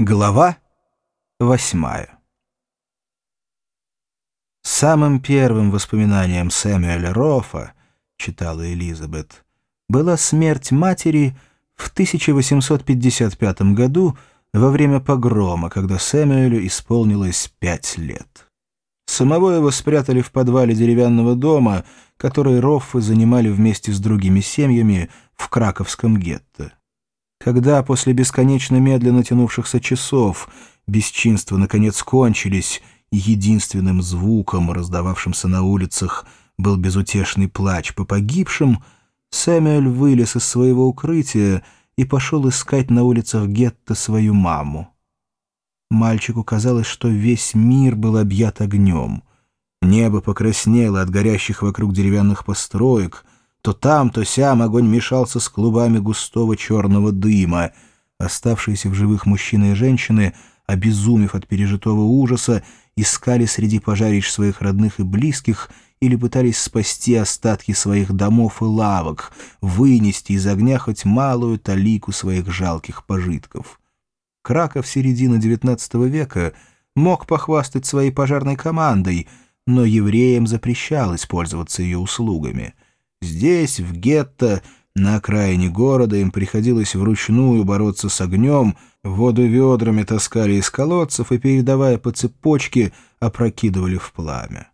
Глава восьмая Самым первым воспоминанием Сэмюэля Рофа, читала Элизабет, была смерть матери в 1855 году во время погрома, когда Сэмюэлю исполнилось пять лет. Самого его спрятали в подвале деревянного дома, который Роффы занимали вместе с другими семьями в Краковском гетто. Когда после бесконечно медленно тянувшихся часов бесчинства наконец кончились, и единственным звуком, раздававшимся на улицах, был безутешный плач по погибшим, Сэмюэль вылез из своего укрытия и пошел искать на улицах гетто свою маму. Мальчику казалось, что весь мир был объят огнем. Небо покраснело от горящих вокруг деревянных построек — то там, то сям огонь мешался с клубами густого черного дыма. Оставшиеся в живых мужчины и женщины, обезумев от пережитого ужаса, искали среди пожарищ своих родных и близких или пытались спасти остатки своих домов и лавок, вынести из огня хоть малую талику своих жалких пожитков. Краков середины XIX века мог похвастать своей пожарной командой, но евреям запрещалось пользоваться ее услугами — Здесь, в гетто, на окраине города, им приходилось вручную бороться с огнем, воду ведрами таскали из колодцев и, передавая по цепочке, опрокидывали в пламя.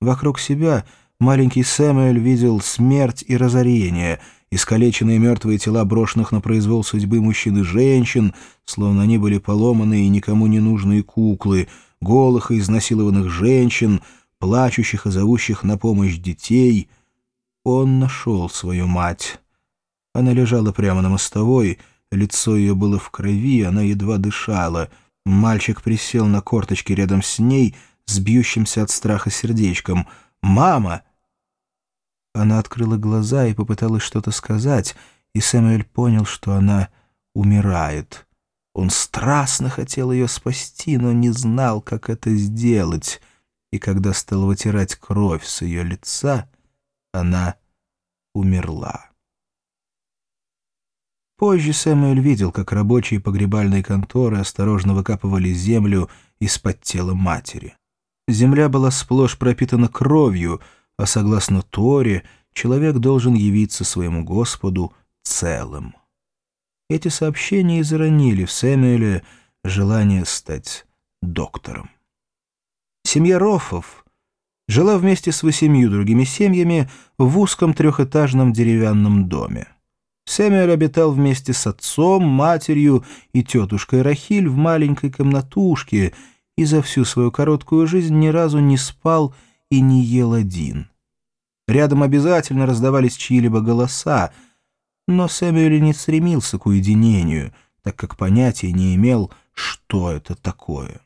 Вокруг себя маленький Сэмюэль видел смерть и разорение, искалеченные мертвые тела брошенных на произвол судьбы мужчин и женщин, словно они были поломанные и никому не нужные куклы, голых и изнасилованных женщин, плачущих и зовущих на помощь детей — он нашел свою мать. Она лежала прямо на мостовой, лицо ее было в крови, она едва дышала. Мальчик присел на корточки рядом с ней, с бьющимся от страха сердечком. «Мама!» Она открыла глаза и попыталась что-то сказать, и Сэмюэль понял, что она умирает. Он страстно хотел ее спасти, но не знал, как это сделать. И когда стал вытирать кровь с ее лица, она умерла. Позже Сэмюэль видел, как рабочие погребальной конторы осторожно выкапывали землю из-под тела матери. Земля была сплошь пропитана кровью, а согласно Торе, человек должен явиться своему Господу целым. Эти сообщения изранили в Сэмюэле желание стать доктором. Семья Рофов — жила вместе с восемью другими семьями в узком трехэтажном деревянном доме. Сэмюэль обитал вместе с отцом, матерью и тетушкой Рахиль в маленькой комнатушке и за всю свою короткую жизнь ни разу не спал и не ел один. Рядом обязательно раздавались чьи-либо голоса, но Сэмюэль не стремился к уединению, так как понятия не имел, что это такое.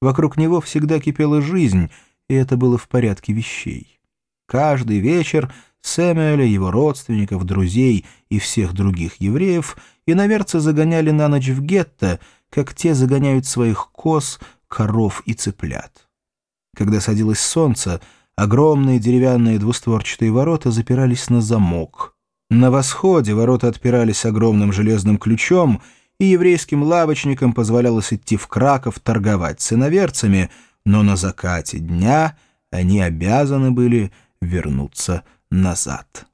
Вокруг него всегда кипела жизнь — и это было в порядке вещей. Каждый вечер Сэмюэля, его родственников, друзей и всех других евреев иноверцы загоняли на ночь в гетто, как те загоняют своих коз, коров и цыплят. Когда садилось солнце, огромные деревянные двустворчатые ворота запирались на замок. На восходе ворота отпирались огромным железным ключом, и еврейским лавочникам позволялось идти в Краков торговать с иноверцами — но на закате дня они обязаны были вернуться назад.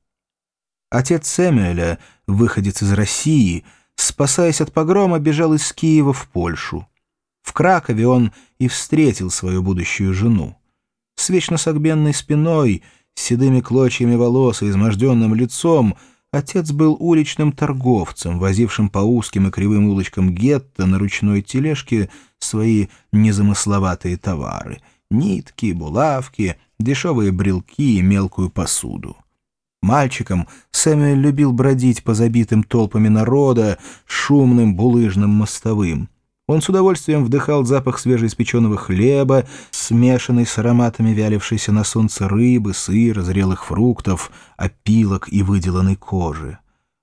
Отец Сэмюэля, выходец из России, спасаясь от погрома, бежал из Киева в Польшу. В Кракове он и встретил свою будущую жену. С вечно согбенной спиной, с седыми клочьями волос и изможденным лицом — Отец был уличным торговцем, возившим по узким и кривым улочкам гетто на ручной тележке свои незамысловатые товары — нитки, булавки, дешевые брелки и мелкую посуду. Мальчиком Сэмюэль любил бродить по забитым толпами народа, шумным булыжным мостовым — он с удовольствием вдыхал запах свежеиспеченного хлеба, смешанный с ароматами вялившейся на солнце рыбы, сыра, зрелых фруктов, опилок и выделанной кожи.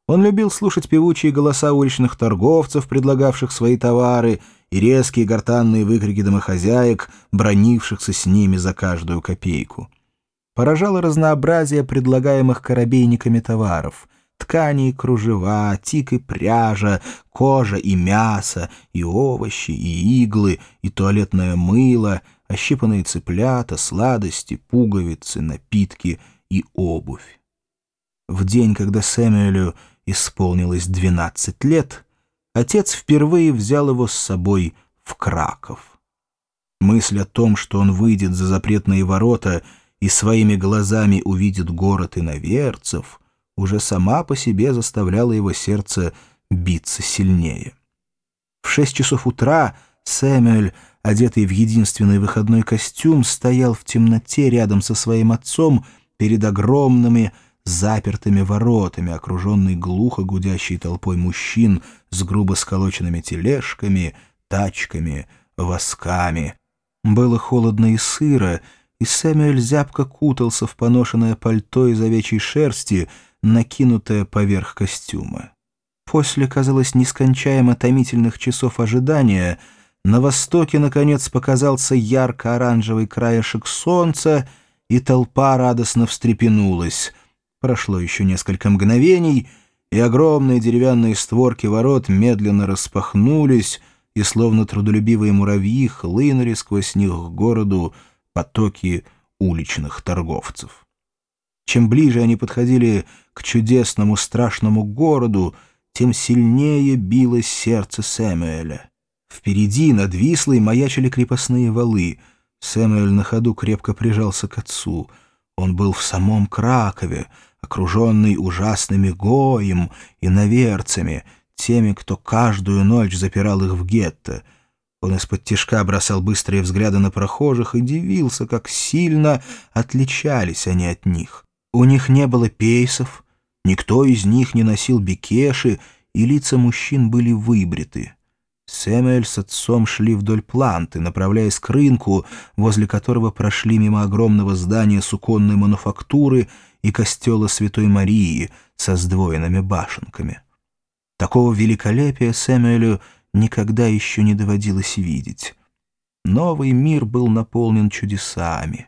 Он любил слушать певучие голоса уличных торговцев, предлагавших свои товары, и резкие гортанные выкрики домохозяек, бронившихся с ними за каждую копейку. Поражало разнообразие предлагаемых коробейниками товаров — Ткани и кружева, тик и пряжа, кожа и мясо, и овощи, и иглы, и туалетное мыло, ощипанные цыплята, сладости, пуговицы, напитки и обувь. В день, когда Сэмюэлю исполнилось 12 лет, отец впервые взял его с собой в Краков. Мысль о том, что он выйдет за запретные ворота и своими глазами увидит город иноверцев, уже сама по себе заставляла его сердце биться сильнее. В шесть часов утра Сэмюэль, одетый в единственный выходной костюм, стоял в темноте рядом со своим отцом перед огромными запертыми воротами, окруженный глухо гудящей толпой мужчин с грубо сколоченными тележками, тачками, восками. Было холодно и сыро, и Сэмюэль зябко кутался в поношенное пальто из овечьей шерсти, накинутое поверх костюма. После, казалось, нескончаемо томительных часов ожидания, на востоке, наконец, показался ярко-оранжевый краешек солнца, и толпа радостно встрепенулась. Прошло еще несколько мгновений, и огромные деревянные створки ворот медленно распахнулись, и, словно трудолюбивые муравьи, хлынули сквозь них к городу потоки уличных торговцев. Чем ближе они подходили к чудесному страшному городу, тем сильнее билось сердце Сэмюэля. Впереди над Вислой маячили крепостные валы. Сэмюэль на ходу крепко прижался к отцу. Он был в самом Кракове, окруженный ужасными гоем и наверцами, теми, кто каждую ночь запирал их в гетто. Он из-под тишка бросал быстрые взгляды на прохожих и дивился, как сильно отличались они от них. У них не было пейсов, никто из них не носил бекеши, и лица мужчин были выбриты. Сэмюэль с отцом шли вдоль планты, направляясь к рынку, возле которого прошли мимо огромного здания суконной мануфактуры и костела Святой Марии со сдвоенными башенками. Такого великолепия Сэмюэлю никогда еще не доводилось видеть. Новый мир был наполнен чудесами.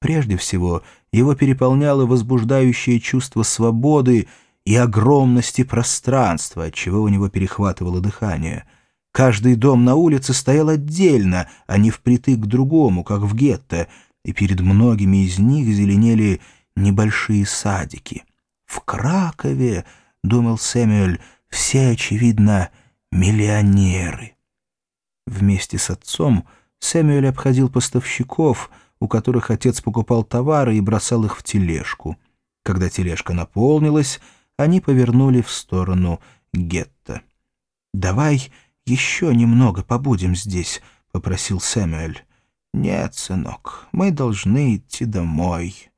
Прежде всего, его переполняло возбуждающее чувство свободы и огромности пространства, от чего у него перехватывало дыхание. Каждый дом на улице стоял отдельно, а не впритык к другому, как в гетто, и перед многими из них зеленели небольшие садики. В Кракове, — думал Сэмюэль, — все, очевидно, миллионеры. Вместе с отцом Сэмюэль обходил поставщиков — у которых отец покупал товары и бросал их в тележку. Когда тележка наполнилась, они повернули в сторону гетто. «Давай еще немного побудем здесь», — попросил Сэмюэль. «Нет, сынок, мы должны идти домой».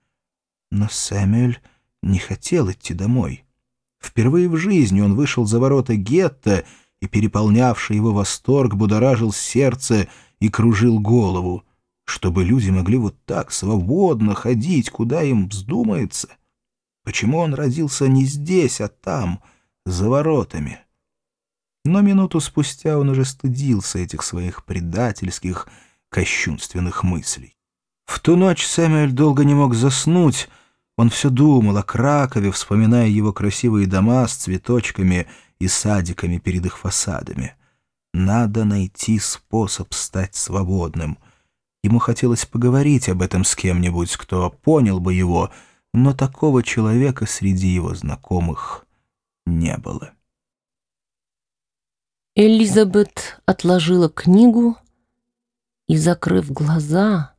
Но Сэмюэль не хотел идти домой. Впервые в жизни он вышел за ворота гетто, и переполнявший его восторг будоражил сердце и кружил голову чтобы люди могли вот так свободно ходить, куда им вздумается? Почему он родился не здесь, а там, за воротами? Но минуту спустя он уже стыдился этих своих предательских, кощунственных мыслей. В ту ночь Сэмюэль долго не мог заснуть, он все думал о Кракове, вспоминая его красивые дома с цветочками и садиками перед их фасадами. Надо найти способ стать свободным — Ему хотелось поговорить об этом с кем-нибудь, кто понял бы его, но такого человека среди его знакомых не было. Элизабет отложила книгу и, закрыв глаза,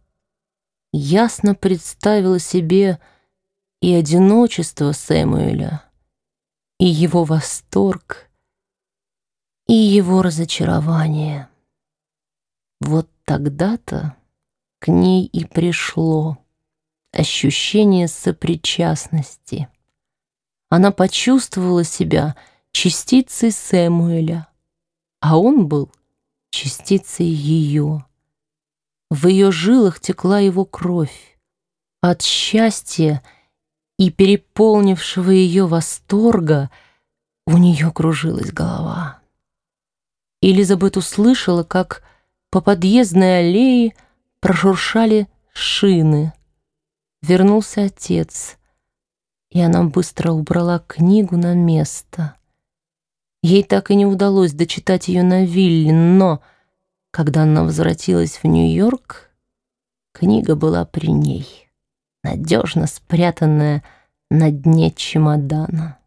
ясно представила себе и одиночество Сэмуэля, и его восторг, и его разочарование. Вот тогда-то к ней и пришло ощущение сопричастности. Она почувствовала себя частицей Сэмуэля, а он был частицей ее. В ее жилах текла его кровь. От счастья и переполнившего ее восторга у нее кружилась голова. Элизабет услышала, как по подъездной аллее прошуршали шины. Вернулся отец. и она быстро убрала книгу на место. Ей так и не удалось дочитать ее на вилле, но, когда она возвратилась в Нью-Йорк, книга была при ней, надежно спрятанная на дне чемодана.